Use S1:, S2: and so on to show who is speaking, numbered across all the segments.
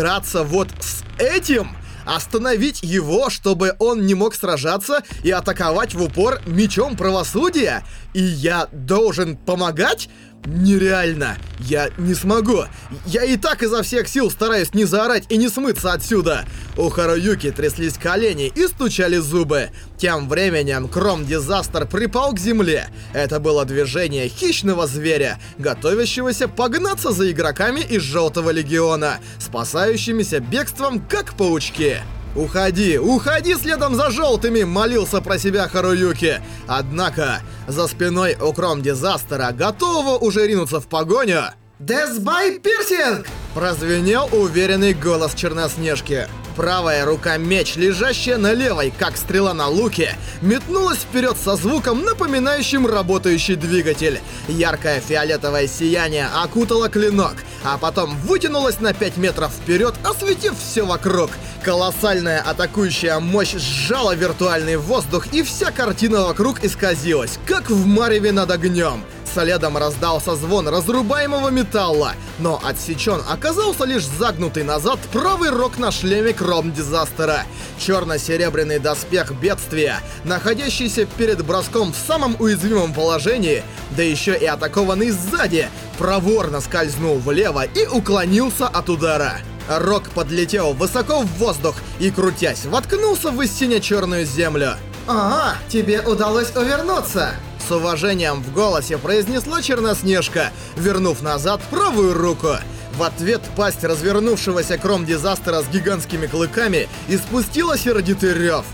S1: драться вот с этим? Остановить его, чтобы он не мог сражаться и атаковать в упор мечом правосудия? И я должен помогать? Нереально. Я не смогу. Я и так изо всех сил стараюсь не заорать и не смыться отсюда. У Харуюки тряслись колени и стучали зубы. Тем временем Кром Дизастер припал к земле. Это было движение хищного зверя, готовящегося погнаться за игроками из Желтого Легиона, спасающимися бегством как паучки. «Уходи, уходи следом за желтыми!» — молился про себя Харуюки. Однако, за спиной у Кром Дизастера, готового уже ринуться в погоню...
S2: «Death by Piercing!»
S1: — прозвенел уверенный голос Черноснежки. Правая рука меч, лежащая на левой, как стрела на луке, метнулась вперед со звуком, напоминающим работающий двигатель. Яркое фиолетовое сияние окутало клинок, а потом вытянулось на 5 метров вперед, осветив все вокруг. Колоссальная атакующая мощь сжала виртуальный воздух, и вся картина вокруг исказилась, как в мареве над огнем. Следом раздался звон разрубаемого металла, но отсечен оказался лишь загнутый назад правый рог на шлеме Кром Дизастера. Черно-серебряный доспех бедствия, находящийся перед броском в самом уязвимом положении, да еще и атакованный сзади, проворно скользнул влево и уклонился от удара. Рог подлетел высоко в воздух и, крутясь, воткнулся в истине черную землю.
S2: «Ага, тебе удалось увернуться!»
S1: С уважением в голосе произнесла Черноснежка, вернув назад правую руку. В ответ пасть развернувшегося кром-дизастера с гигантскими клыками испустила сердитый рев.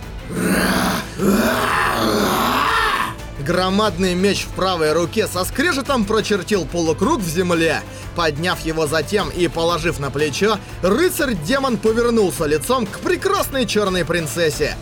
S1: Громадный меч в правой руке со скрежетом прочертил полукруг в земле. Подняв его затем и положив на плечо, рыцарь-демон повернулся лицом к прекрасной черной принцессе.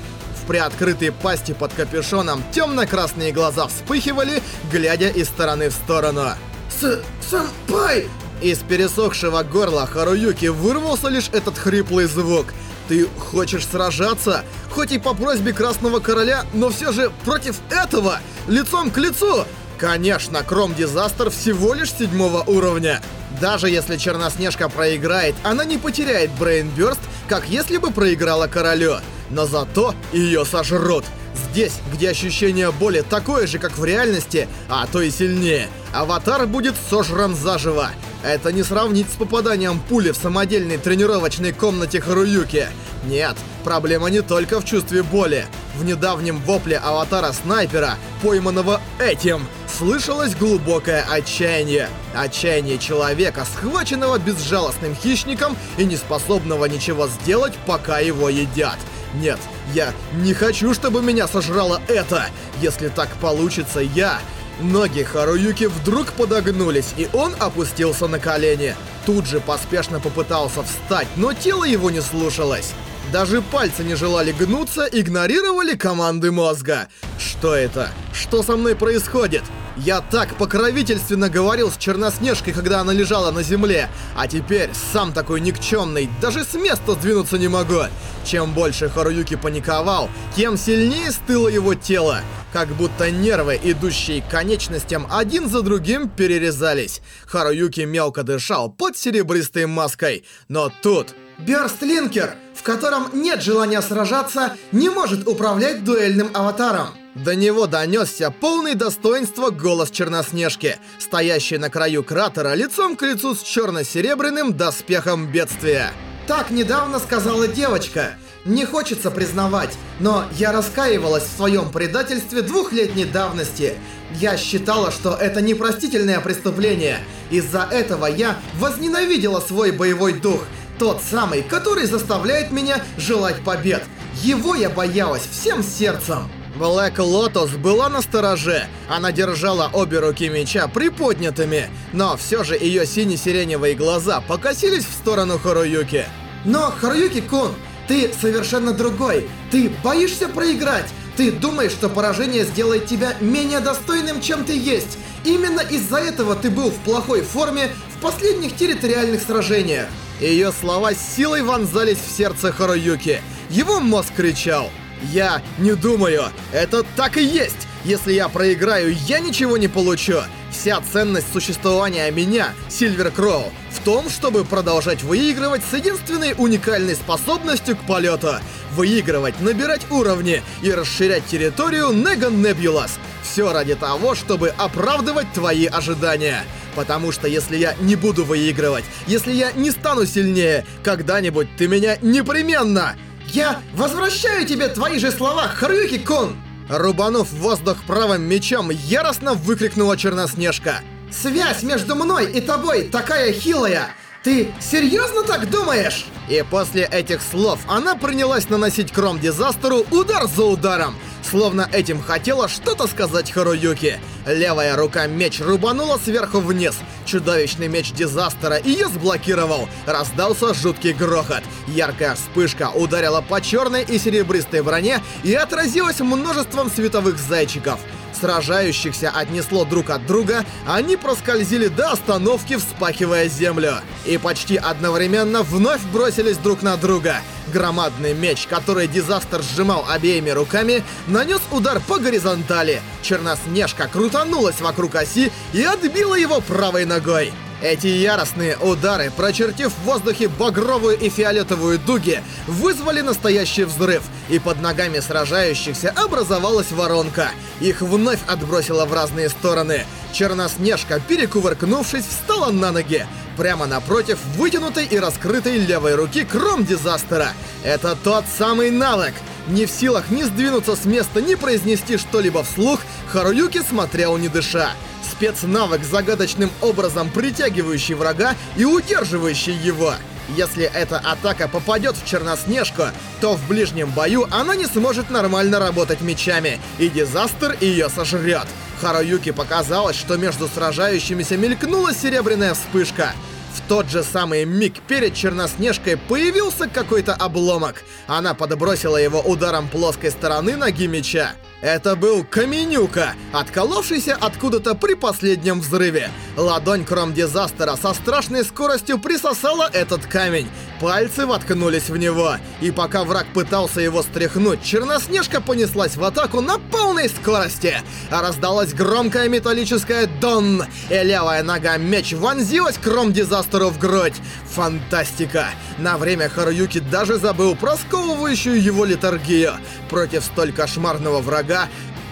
S1: В приоткрытой пасти под капюшоном темно-красные глаза вспыхивали, глядя из стороны в сторону.
S2: С «Сэмпай!»
S1: Из пересохшего горла Харуюки вырвался лишь этот хриплый звук. «Ты хочешь сражаться? Хоть и по просьбе Красного Короля, но все же против этого! Лицом к лицу!» Конечно, Кром Дизастер всего лишь седьмого уровня. Даже если Черноснежка проиграет, она не потеряет Брейнбёрст, как если бы проиграла Королю но зато ее сожрут. Здесь, где ощущение боли такое же, как в реальности, а то и сильнее, аватар будет сожран заживо. Это не сравнить с попаданием пули в самодельной тренировочной комнате Харуюки. Нет, проблема не только в чувстве боли. В недавнем вопле аватара-снайпера, пойманного этим, слышалось глубокое отчаяние. Отчаяние человека, схваченного безжалостным хищником и неспособного ничего сделать, пока его едят. Нет, я не хочу, чтобы меня сожрало это. Если так получится, я... Ноги Харуюки вдруг подогнулись, и он опустился на колени. Тут же поспешно попытался встать, но тело его не слушалось. Даже пальцы не желали гнуться, игнорировали команды мозга. Что это? Что со мной происходит? Я так покровительственно говорил с Черноснежкой, когда она лежала на земле, а теперь сам такой никчемный, даже с места сдвинуться не могу. Чем больше Харуюки паниковал, тем сильнее стыло его тело, как будто нервы, идущие к конечностям, один за другим перерезались. Харуюки мелко дышал под серебристой маской, но тут...
S2: Бёрстлинкер, в котором нет желания сражаться, не может управлять дуэльным аватаром.
S1: До него донесся полный достоинства голос Черноснежки, стоящий на краю кратера лицом к лицу с черно-серебряным доспехом бедствия.
S2: Так недавно сказала девочка. Не хочется признавать, но я раскаивалась в своем предательстве двухлетней давности. Я считала, что это непростительное преступление. Из-за этого я возненавидела свой боевой дух. Тот самый, который заставляет меня желать побед. Его я боялась всем сердцем.
S1: Блэк Лотос была на стороже. Она держала обе руки меча приподнятыми, но все же ее сине-сиреневые глаза покосились в сторону Харуюки.
S2: Но, Харуюки-кун, ты совершенно другой. Ты боишься проиграть. Ты думаешь, что поражение сделает тебя менее достойным, чем ты есть. Именно из-за этого ты был в плохой форме в последних территориальных сражениях.
S1: Ее слова с силой вонзались в сердце Харуюки. Его мозг кричал. Я не думаю. Это так и есть. Если я проиграю, я ничего не получу. Вся ценность существования меня, Сильвер Кроу, в том, чтобы продолжать выигрывать с единственной уникальной способностью к полету. Выигрывать, набирать уровни и расширять территорию Неган Небулас. Все ради того, чтобы оправдывать твои ожидания. Потому что если я не буду выигрывать, если я не стану сильнее, когда-нибудь ты меня непременно...
S2: Я возвращаю тебе твои же слова, Харюки-кун!
S1: Рубанув воздух правым мечом, яростно выкрикнула Черноснежка.
S2: Связь между мной и тобой такая хилая! Ты серьезно так думаешь?
S1: И после этих слов она принялась наносить Кром Дизастеру удар за ударом, словно этим хотела что-то сказать Харуюки. Левая рука меч рубанула сверху вниз. Чудовищный меч Дизастера ее сблокировал. Раздался жуткий грохот. Яркая вспышка ударила по черной и серебристой броне и отразилась множеством световых зайчиков сражающихся отнесло друг от друга, они проскользили до остановки, вспахивая землю. И почти одновременно вновь бросились друг на друга. Громадный меч, который Дизастер сжимал обеими руками, нанес удар по горизонтали. Черноснежка крутанулась вокруг оси и отбила его правой ногой. Эти яростные удары, прочертив в воздухе багровую и фиолетовую дуги, вызвали настоящий взрыв, и под ногами сражающихся образовалась воронка. Их вновь отбросило в разные стороны. Черноснежка, перекувыркнувшись, встала на ноги. Прямо напротив вытянутой и раскрытой левой руки Кром Дизастера. Это тот самый навык. Не в силах ни сдвинуться с места, ни произнести что-либо вслух, Харуюки смотрел не дыша спецнавык, загадочным образом притягивающий врага и удерживающий его. Если эта атака попадет в Черноснежку, то в ближнем бою она не сможет нормально работать мечами, и Дизастер ее сожрет. Харуюки показалось, что между сражающимися мелькнула серебряная вспышка. В тот же самый миг перед Черноснежкой появился какой-то обломок. Она подбросила его ударом плоской стороны ноги меча. Это был Каменюка, отколовшийся откуда-то при последнем взрыве. Ладонь Кром Дизастера со страшной скоростью присосала этот камень. Пальцы воткнулись в него. И пока враг пытался его стряхнуть, Черноснежка понеслась в атаку на полной скорости. А раздалась громкая металлическая «Дон!» И левая нога меч вонзилась Кром Дизастеру в грудь. Фантастика! На время Харуюки даже забыл про сковывающую его литургию. Против столь кошмарного врага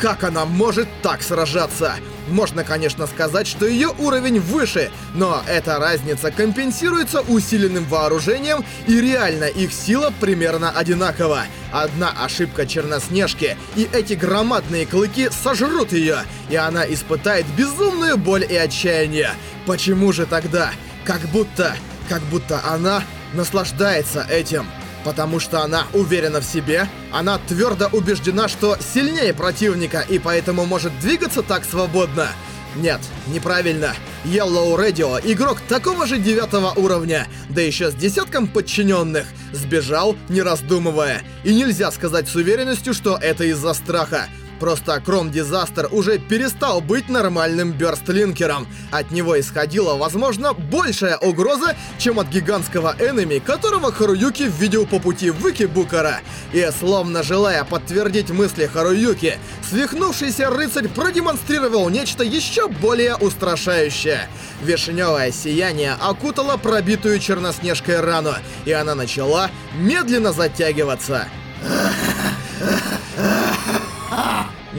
S1: как она может так сражаться? Можно, конечно, сказать, что ее уровень выше, но эта разница компенсируется усиленным вооружением, и реально их сила примерно одинакова. Одна ошибка Черноснежки, и эти громадные клыки сожрут ее, и она испытает безумную боль и отчаяние. Почему же тогда? Как будто... как будто она наслаждается этим. Потому что она уверена в себе, она твердо убеждена, что сильнее противника и поэтому может двигаться так свободно. Нет, неправильно. Yellow Radio, игрок такого же девятого уровня, да еще с десятком подчиненных, сбежал, не раздумывая. И нельзя сказать с уверенностью, что это из-за страха. Просто Кром Дизастер уже перестал быть нормальным бёрстлинкером. От него исходила, возможно, большая угроза, чем от гигантского энеми, которого Харуюки видел по пути в Икибукара. И словно желая подтвердить мысли Харуюки, свихнувшийся рыцарь продемонстрировал нечто еще более устрашающее. Вишневое сияние окутало пробитую черноснежкой рану, и она начала медленно затягиваться.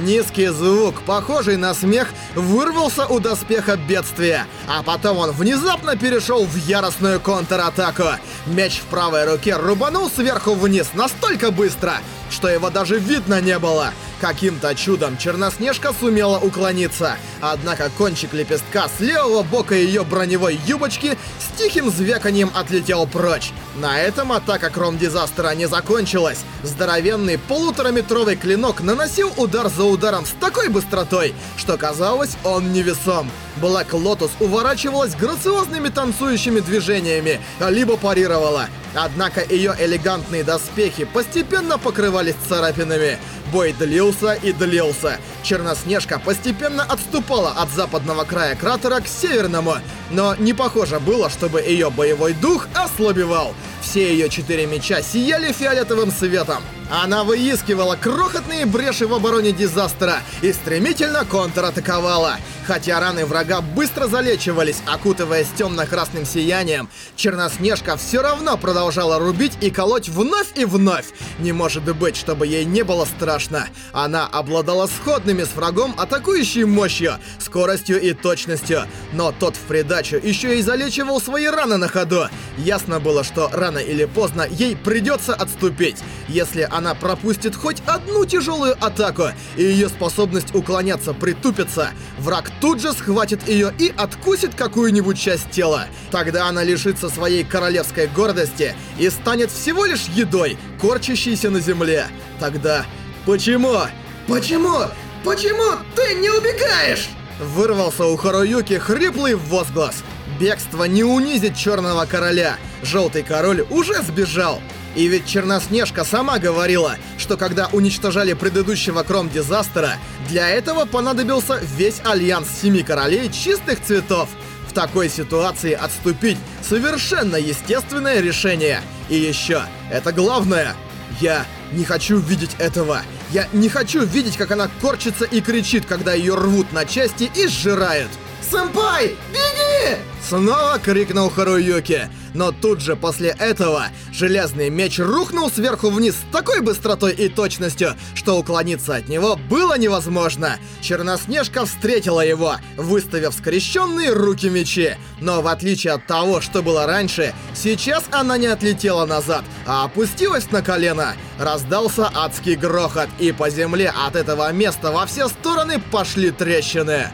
S1: Низкий звук, похожий на смех, вырвался у доспеха бедствия, а потом он внезапно перешел в яростную контратаку. Меч в правой руке рубанул сверху вниз настолько быстро, что его даже видно не было. Каким-то чудом Черноснежка сумела уклониться, однако кончик лепестка с левого бока ее броневой юбочки с тихим звяканием отлетел прочь. На этом атака Кром Дизастера не закончилась. Здоровенный полутораметровый клинок наносил удар за ударом с такой быстротой, что казалось, он невесом. Блэк Лотус уворачивалась грациозными танцующими движениями, либо парировала. Однако ее элегантные доспехи постепенно покрывались царапинами. Бой длился и длился. Черноснежка постепенно отступала от западного края кратера к северному, но не похоже было, чтобы ее боевой дух ослабевал. Все ее четыре меча сияли фиолетовым светом. Она выискивала крохотные бреши в обороне Дизастера и стремительно контратаковала. Хотя раны врага быстро залечивались, окутываясь темно-красным сиянием, Черноснежка все равно продолжала рубить и колоть вновь и вновь. Не может быть, чтобы ей не было страшно. Она обладала сходными с врагом атакующей мощью, скоростью и точностью. Но тот в придачу еще и залечивал свои раны на ходу. Ясно было, что рано или поздно ей придется отступить. Если она пропустит хоть одну тяжелую атаку, и ее способность уклоняться притупится, враг тут же схватит ее и откусит какую-нибудь часть тела. Тогда она лишится своей королевской гордости и станет всего лишь едой, корчащейся на земле. Тогда... Почему?
S2: Почему? Почему ты не убегаешь?
S1: Вырвался у Харуюки хриплый возглас. Бегство не унизит Черного Короля. Желтый Король уже сбежал. И ведь Черноснежка сама говорила, что когда уничтожали предыдущего Кром Дизастера, для этого понадобился весь альянс Семи Королей чистых цветов. В такой ситуации отступить — совершенно естественное решение. И еще, это главное, я не хочу видеть этого. Я не хочу видеть, как она корчится и кричит, когда ее рвут на части и сжирают.
S2: Сэмпай, беги!
S1: Снова крикнул Харуюки. Но тут же после этого железный меч рухнул сверху вниз с такой быстротой и точностью, что уклониться от него было невозможно. Черноснежка встретила его, выставив скрещенные руки мечи. Но в отличие от того, что было раньше, сейчас она не отлетела назад, а опустилась на колено. Раздался адский грохот, и по земле от этого места во все стороны пошли трещины.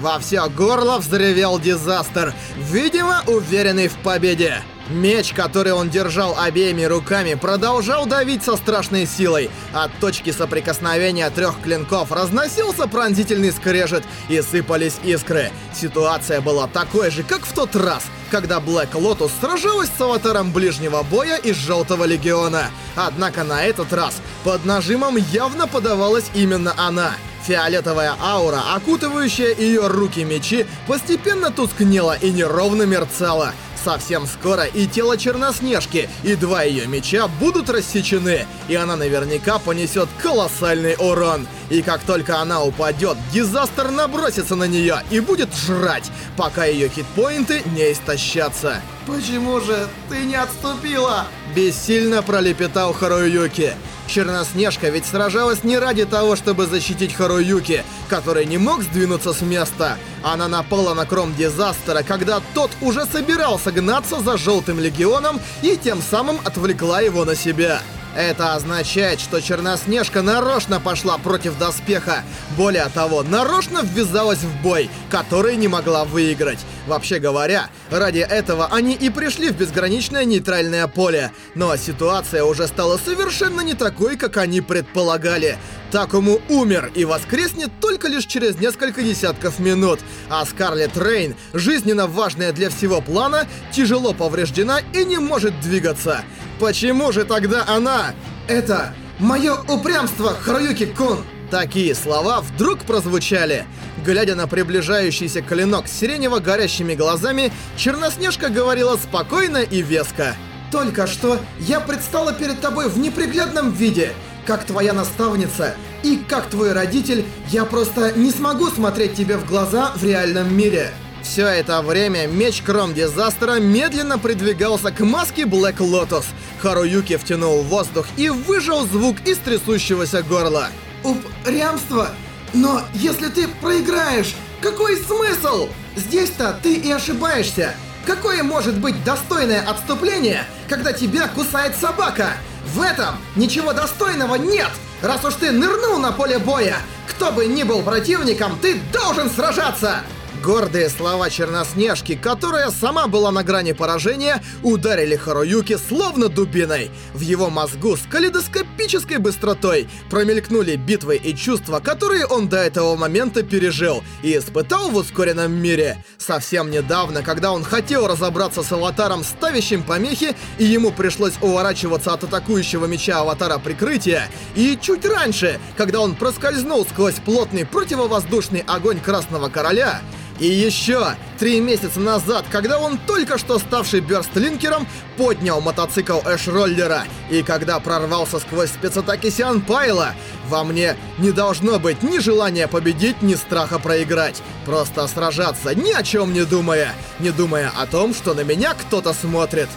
S1: Во все горло взревел Дизастер, видимо, уверенный в победе. Меч, который он держал обеими руками, продолжал давить со страшной силой. От точки соприкосновения трех клинков разносился пронзительный скрежет и сыпались искры. Ситуация была такой же, как в тот раз, когда Блэк Лотус сражалась с аватаром ближнего боя из Желтого Легиона. Однако на этот раз под нажимом явно подавалась именно она. Фиолетовая аура, окутывающая ее руки-мечи, постепенно тускнела и неровно мерцала. Совсем скоро и тело Черноснежки, и два ее меча будут рассечены, и она наверняка понесет колоссальный урон. И как только она упадет, Дизастер набросится на нее и будет жрать, пока ее хитпоинты не истощатся.
S2: Почему же ты не отступила?
S1: Бессильно пролепетал Харуюки. Черноснежка ведь сражалась не ради того, чтобы защитить Харуюки, который не мог сдвинуться с места. Она напала на Кром Дизастера, когда тот уже собирался гнаться за Желтым Легионом и тем самым отвлекла его на себя. Это означает, что Черноснежка нарочно пошла против доспеха. Более того, нарочно ввязалась в бой, который не могла выиграть. Вообще говоря, ради этого они и пришли в безграничное нейтральное поле. Но ситуация уже стала совершенно не такой, как они предполагали. Такому умер и воскреснет только лишь через несколько десятков минут, а Скарлетт Рейн, жизненно важная для всего плана, тяжело повреждена и не может двигаться. Почему же тогда она...
S2: Это мое упрямство, Харуюки-кун!
S1: Такие слова вдруг прозвучали. Глядя на приближающийся клинок с сиренево-горящими глазами, Черноснежка говорила спокойно и веско.
S2: Только что я предстала перед тобой в неприглядном виде. Как твоя наставница и как твой родитель, я просто не смогу смотреть тебе в глаза в реальном мире.
S1: Все это время меч Кром Дизастера медленно придвигался к маске Блэк Лотос. Харуюки втянул воздух и выжил звук из трясущегося горла.
S2: Упрямство? Но если ты проиграешь, какой смысл? Здесь-то ты и ошибаешься. Какое может быть достойное отступление, когда тебя кусает собака? В этом ничего достойного нет! Раз уж ты нырнул на поле боя, кто бы ни был противником, ты должен сражаться!
S1: Гордые слова Черноснежки, которая сама была на грани поражения, ударили Харуюки словно дубиной. В его мозгу с калейдоскопической быстротой промелькнули битвы и чувства, которые он до этого момента пережил и испытал в ускоренном мире. Совсем недавно, когда он хотел разобраться с аватаром, ставящим помехи, и ему пришлось уворачиваться от атакующего меча аватара прикрытия, и чуть раньше, когда он проскользнул сквозь плотный противовоздушный огонь Красного Короля, И еще три месяца назад, когда он только что ставший бёрстлинкером, поднял мотоцикл Эш-роллера, и когда прорвался сквозь спецатаки Сиан Пайла, во мне не должно быть ни желания победить, ни страха проиграть. Просто сражаться, ни о чем не думая, не думая о том, что на меня кто-то смотрит.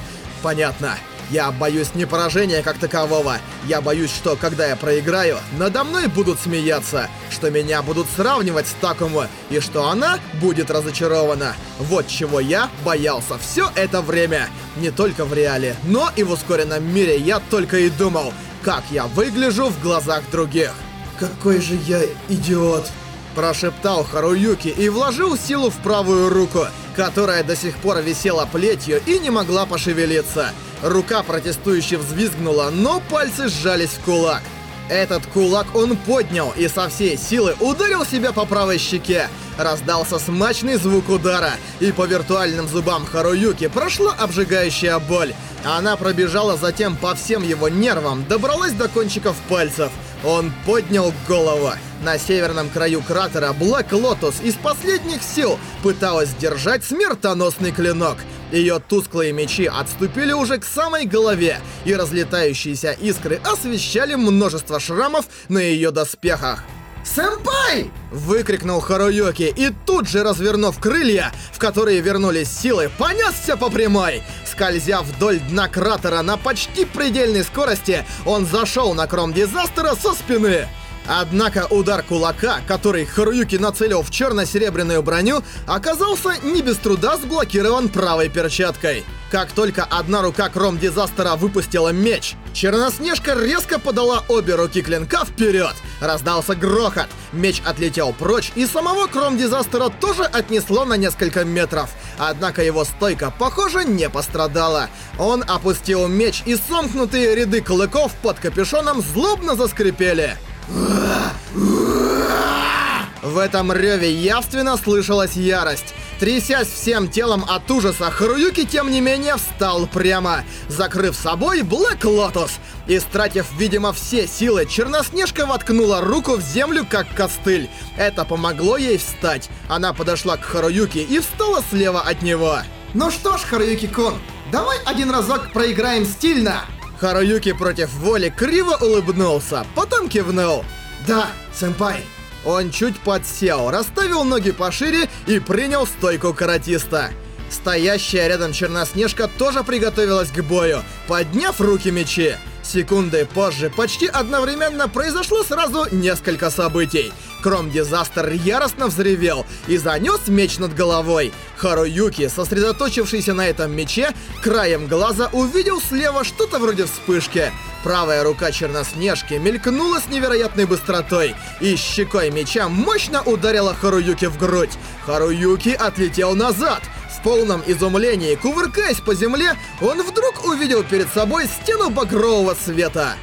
S1: Понятно. Я боюсь не поражения как такового. Я боюсь, что когда я проиграю, надо мной будут смеяться, что меня будут сравнивать с Такому, и что она будет разочарована. Вот чего я боялся все это время. Не только в реале, но и в ускоренном мире я только и думал, как я выгляжу в глазах других.
S2: Какой же я идиот.
S1: Прошептал Харуюки и вложил силу в правую руку, которая до сих пор висела плетью и не могла пошевелиться. Рука протестующе взвизгнула, но пальцы сжались в кулак. Этот кулак он поднял и со всей силы ударил себя по правой щеке. Раздался смачный звук удара, и по виртуальным зубам Харуюки прошла обжигающая боль. Она пробежала затем по всем его нервам, добралась до кончиков пальцев. Он поднял голову. На северном краю кратера Блэк Лотос из последних сил пыталась держать смертоносный клинок. Ее тусклые мечи отступили уже к самой голове, и разлетающиеся искры освещали множество шрамов на ее доспехах.
S2: «Сэмпай!»
S1: — выкрикнул Харуюки, и тут же, развернув крылья, в которые вернулись силы, понесся по прямой. Скользя вдоль дна кратера на почти предельной скорости, он зашел на кром дизастера со спины. Однако удар кулака, который Харуюки нацелил в черно-серебряную броню, оказался не без труда сблокирован правой перчаткой. Как только одна рука Кром Дизастера выпустила меч, Черноснежка резко подала обе руки клинка вперед. Раздался грохот, меч отлетел прочь, и самого Кром Дизастера тоже отнесло на несколько метров. Однако его стойка, похоже, не пострадала. Он опустил меч, и сомкнутые ряды клыков под капюшоном злобно заскрипели. В этом реве явственно слышалась ярость. Трясясь всем телом от ужаса, Харуюки, тем не менее, встал прямо, закрыв собой Блэк Лотос. Истратив, видимо, все силы, Черноснежка воткнула руку в землю, как костыль. Это помогло ей встать. Она подошла к Харуюки и встала слева от него.
S2: Ну что ж, Харуюки-кун, давай один разок проиграем стильно.
S1: Харуюки против воли криво улыбнулся, потом кивнул.
S2: Да, сэмпай.
S1: Он чуть подсел, расставил ноги пошире и принял стойку каратиста. Стоящая рядом Черноснежка тоже приготовилась к бою, подняв руки мечи. Секунды позже, почти одновременно, произошло сразу несколько событий. Кром-дизастер яростно взревел и занес меч над головой. Харуюки, сосредоточившийся на этом мече, краем глаза увидел слева что-то вроде вспышки. Правая рука Черноснежки мелькнула с невероятной быстротой, и щекой меча мощно ударила Харуюки в грудь. Харуюки отлетел назад. В полном изумлении, кувыркаясь по земле, он вдруг увидел перед собой стену багрового света.